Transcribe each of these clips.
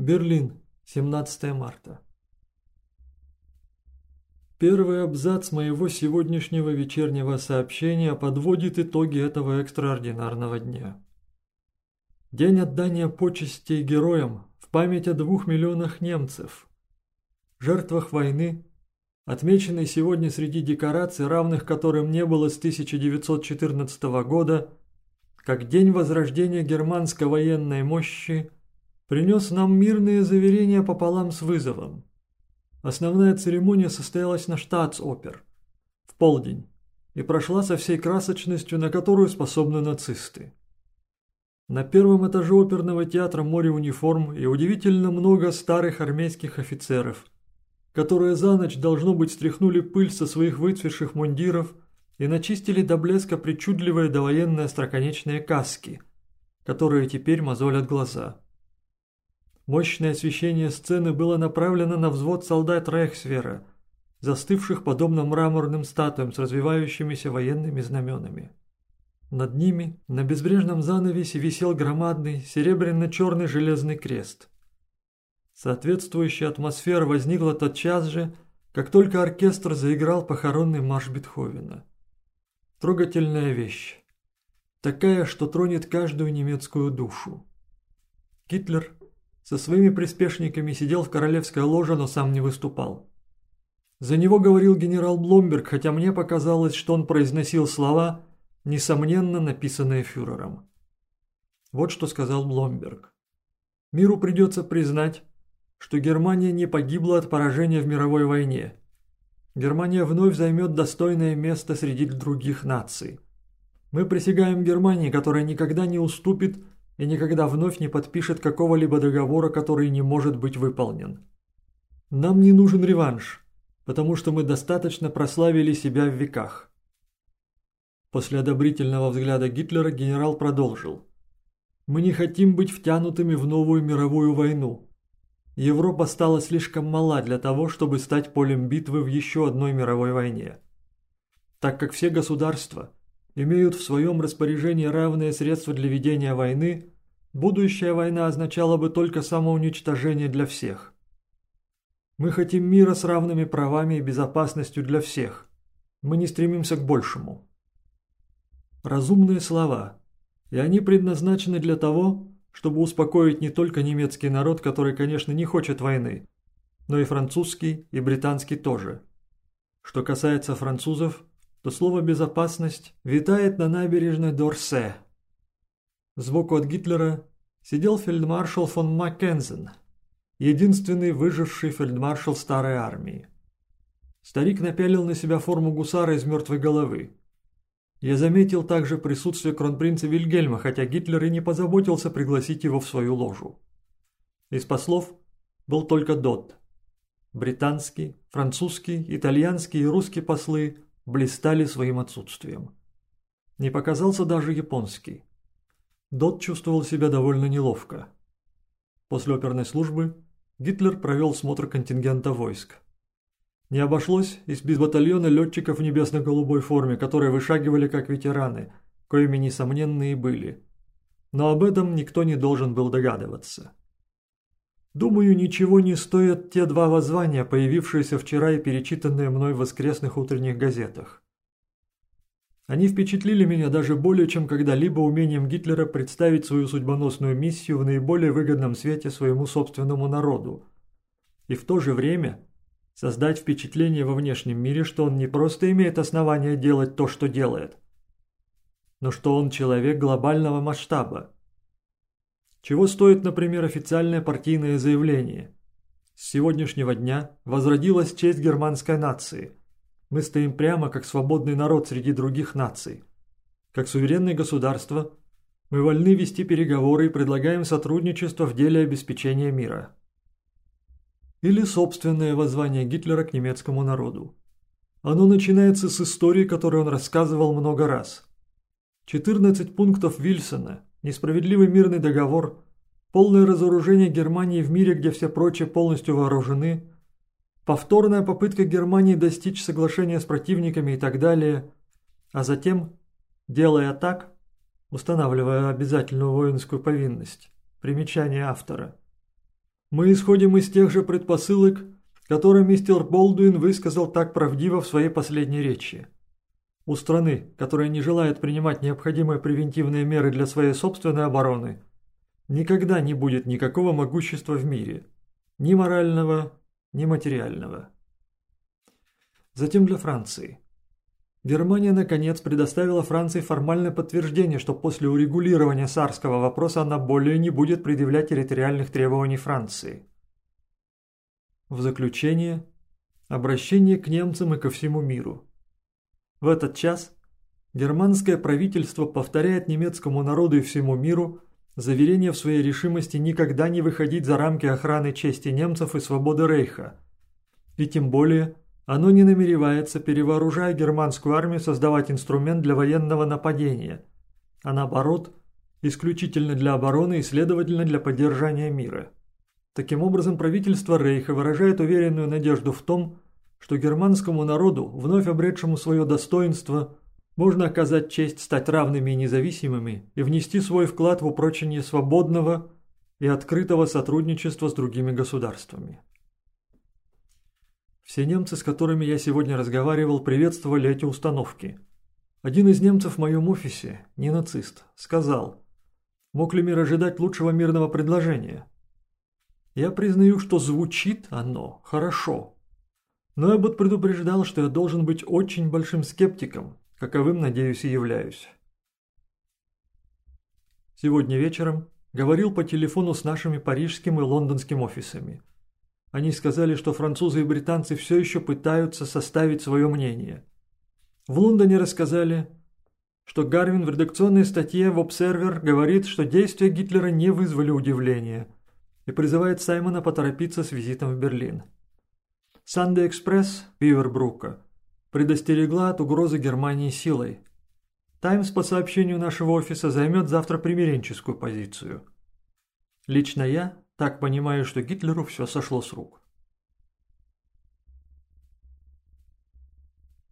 Берлин, 17 марта. Первый абзац моего сегодняшнего вечернего сообщения подводит итоги этого экстраординарного дня. День отдания почестей героям в память о двух миллионах немцев, жертвах войны, отмеченный сегодня среди декораций, равных которым не было с 1914 года, как день возрождения германской военной мощи, принес нам мирные заверения пополам с вызовом. Основная церемония состоялась на штатс-опер в полдень и прошла со всей красочностью, на которую способны нацисты. На первом этаже оперного театра море униформ и удивительно много старых армейских офицеров, которые за ночь, должно быть, стряхнули пыль со своих выцветших мундиров и начистили до блеска причудливые довоенные остроконечные каски, которые теперь мозолят глаза. Мощное освещение сцены было направлено на взвод солдат Рейхсвера, застывших подобно мраморным статуям с развивающимися военными знаменами. Над ними на безбрежном занавесе висел громадный серебряно-черный железный крест. Соответствующая атмосфера возникла тотчас же, как только оркестр заиграл похоронный марш Бетховена. Трогательная вещь. Такая, что тронет каждую немецкую душу. Гитлер со своими приспешниками сидел в королевской ложе, но сам не выступал. За него говорил генерал Бломберг, хотя мне показалось, что он произносил слова, несомненно написанные фюрером. Вот что сказал Бломберг. «Миру придется признать, что Германия не погибла от поражения в мировой войне. Германия вновь займет достойное место среди других наций. Мы присягаем Германии, которая никогда не уступит и никогда вновь не подпишет какого-либо договора, который не может быть выполнен. Нам не нужен реванш, потому что мы достаточно прославили себя в веках. После одобрительного взгляда Гитлера генерал продолжил. «Мы не хотим быть втянутыми в новую мировую войну. Европа стала слишком мала для того, чтобы стать полем битвы в еще одной мировой войне. Так как все государства имеют в своем распоряжении равные средства для ведения войны, будущая война означала бы только самоуничтожение для всех. Мы хотим мира с равными правами и безопасностью для всех. Мы не стремимся к большему разумные слова, и они предназначены для того, чтобы успокоить не только немецкий народ, который, конечно, не хочет войны, но и французский и британский тоже. Что касается французов, то слово «безопасность» витает на набережной Дорсе. Сбоку от Гитлера сидел фельдмаршал фон Маккензен, единственный выживший фельдмаршал старой армии. Старик напялил на себя форму гусара из мертвой головы. Я заметил также присутствие кронпринца Вильгельма, хотя Гитлер и не позаботился пригласить его в свою ложу. Из послов был только Дот. Британский, французский, итальянский и русский послы блистали своим отсутствием. Не показался даже японский. Дот чувствовал себя довольно неловко. После оперной службы Гитлер провел смотр контингента войск. Не обошлось и без батальона летчиков в небесно-голубой форме, которые вышагивали как ветераны, коими несомненные были. Но об этом никто не должен был догадываться. Думаю, ничего не стоят те два воззвания, появившиеся вчера и перечитанные мной в воскресных утренних газетах. Они впечатлили меня даже более, чем когда-либо умением Гитлера представить свою судьбоносную миссию в наиболее выгодном свете своему собственному народу. И в то же время Создать впечатление во внешнем мире, что он не просто имеет основания делать то, что делает, но что он человек глобального масштаба. Чего стоит, например, официальное партийное заявление? С сегодняшнего дня возродилась честь германской нации. Мы стоим прямо как свободный народ среди других наций. Как суверенное государство, мы вольны вести переговоры и предлагаем сотрудничество в деле обеспечения мира или собственное воззвание Гитлера к немецкому народу. Оно начинается с истории, которую он рассказывал много раз. 14 пунктов Вильсона, несправедливый мирный договор, полное разоружение Германии в мире, где все прочие полностью вооружены, повторная попытка Германии достичь соглашения с противниками и так далее, а затем, делая так, устанавливая обязательную воинскую повинность, примечание автора – Мы исходим из тех же предпосылок, которые мистер Болдуин высказал так правдиво в своей последней речи. У страны, которая не желает принимать необходимые превентивные меры для своей собственной обороны, никогда не будет никакого могущества в мире, ни морального, ни материального. Затем для Франции. Германия, наконец, предоставила Франции формальное подтверждение, что после урегулирования сарского вопроса она более не будет предъявлять территориальных требований Франции. В заключение, обращение к немцам и ко всему миру. В этот час германское правительство повторяет немецкому народу и всему миру заверение в своей решимости никогда не выходить за рамки охраны чести немцев и свободы Рейха, и тем более оно не намеревается, перевооружая германскую армию, создавать инструмент для военного нападения, а наоборот, исключительно для обороны и, следовательно, для поддержания мира. Таким образом, правительство Рейха выражает уверенную надежду в том, что германскому народу, вновь обретшему свое достоинство, можно оказать честь стать равными и независимыми и внести свой вклад в упрочение свободного и открытого сотрудничества с другими государствами. Все немцы, с которыми я сегодня разговаривал, приветствовали эти установки. Один из немцев в моем офисе, не нацист, сказал, мог ли мир ожидать лучшего мирного предложения? Я признаю, что звучит оно хорошо, но я бы предупреждал, что я должен быть очень большим скептиком, каковым, надеюсь, и являюсь. Сегодня вечером говорил по телефону с нашими парижским и лондонским офисами. Они сказали, что французы и британцы все еще пытаются составить свое мнение. В Лондоне рассказали, что Гарвин в редакционной статье в Observer говорит, что действия Гитлера не вызвали удивления и призывает Саймона поторопиться с визитом в Берлин. Санде Экспресс Вивербрука предостерегла от угрозы Германии силой. Таймс по сообщению нашего офиса займет завтра примиренческую позицию. Лично я так понимаю, что Гитлеру все сошло с рук.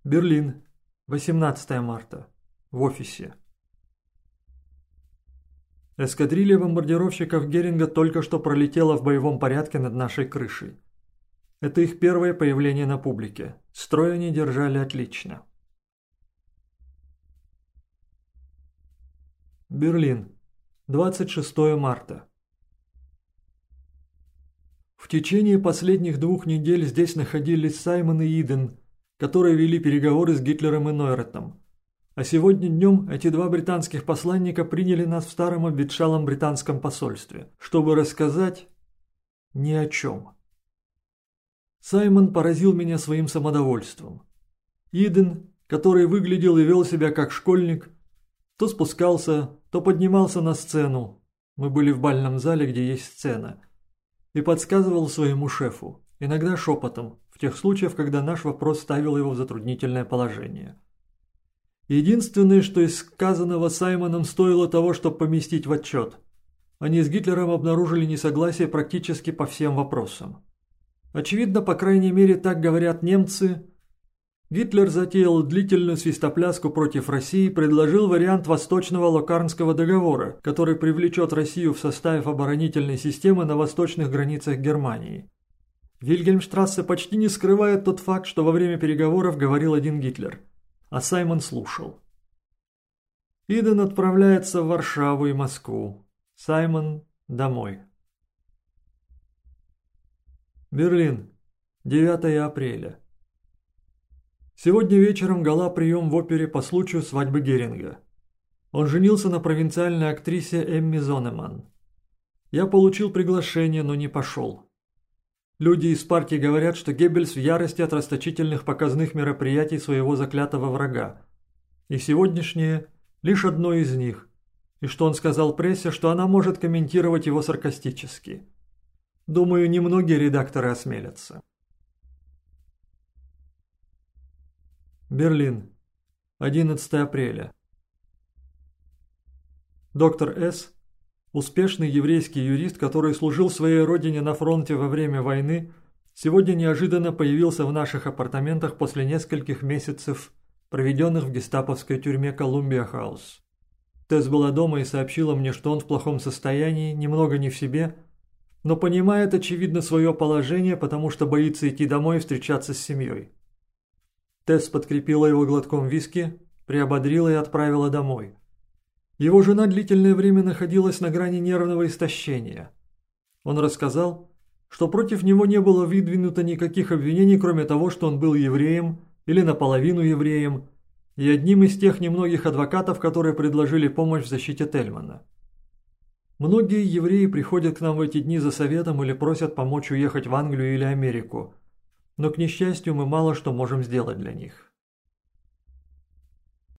Берлин, 18 марта. В офисе. Эскадрилья бомбардировщиков Геринга только что пролетела в боевом порядке над нашей крышей. Это их первое появление на публике. Строй они держали отлично. Берлин. 26 марта. В течение последних двух недель здесь находились Саймон и Иден, которые вели переговоры с Гитлером и Нойретом. А сегодня днем эти два британских посланника приняли нас в старом обветшалом британском посольстве, чтобы рассказать ни о чем. Саймон поразил меня своим самодовольством. Иден, который выглядел и вел себя как школьник, то спускался, то поднимался на сцену. Мы были в бальном зале, где есть сцена. И подсказывал своему шефу, иногда шепотом, в тех случаях, когда наш вопрос ставил его в затруднительное положение. Единственное, что из сказанного Саймоном стоило того, чтобы поместить в отчет. Они с Гитлером обнаружили несогласие практически по всем вопросам. Очевидно, по крайней мере, так говорят немцы. Гитлер затеял длительную свистопляску против России и предложил вариант Восточного Локарнского договора, который привлечет Россию в состав оборонительной системы на восточных границах Германии. Вильгельмштрассе почти не скрывает тот факт, что во время переговоров говорил один Гитлер, а Саймон слушал. Иден отправляется в Варшаву и Москву. Саймон домой. Берлин. 9 апреля. Сегодня вечером гала прием в опере по случаю свадьбы Геринга. Он женился на провинциальной актрисе Эмми Зонеман. Я получил приглашение, но не пошел. Люди из партии говорят, что Геббельс в ярости от расточительных показных мероприятий своего заклятого врага. И сегодняшнее – лишь одно из них. И что он сказал прессе, что она может комментировать его саркастически – Думаю, немногие редакторы осмелятся. Берлин. 11 апреля. Доктор С., успешный еврейский юрист, который служил своей родине на фронте во время войны, сегодня неожиданно появился в наших апартаментах после нескольких месяцев, проведенных в гестаповской тюрьме Колумбия Хаус. Тесс была дома и сообщила мне, что он в плохом состоянии, немного не в себе, но понимает, очевидно, свое положение, потому что боится идти домой и встречаться с семьей. Тесс подкрепила его глотком виски, приободрила и отправила домой. Его жена длительное время находилась на грани нервного истощения. Он рассказал, что против него не было выдвинуто никаких обвинений, кроме того, что он был евреем или наполовину евреем, и одним из тех немногих адвокатов, которые предложили помощь в защите Тельмана. Многие евреи приходят к нам в эти дни за советом или просят помочь уехать в Англию или Америку, но, к несчастью, мы мало что можем сделать для них.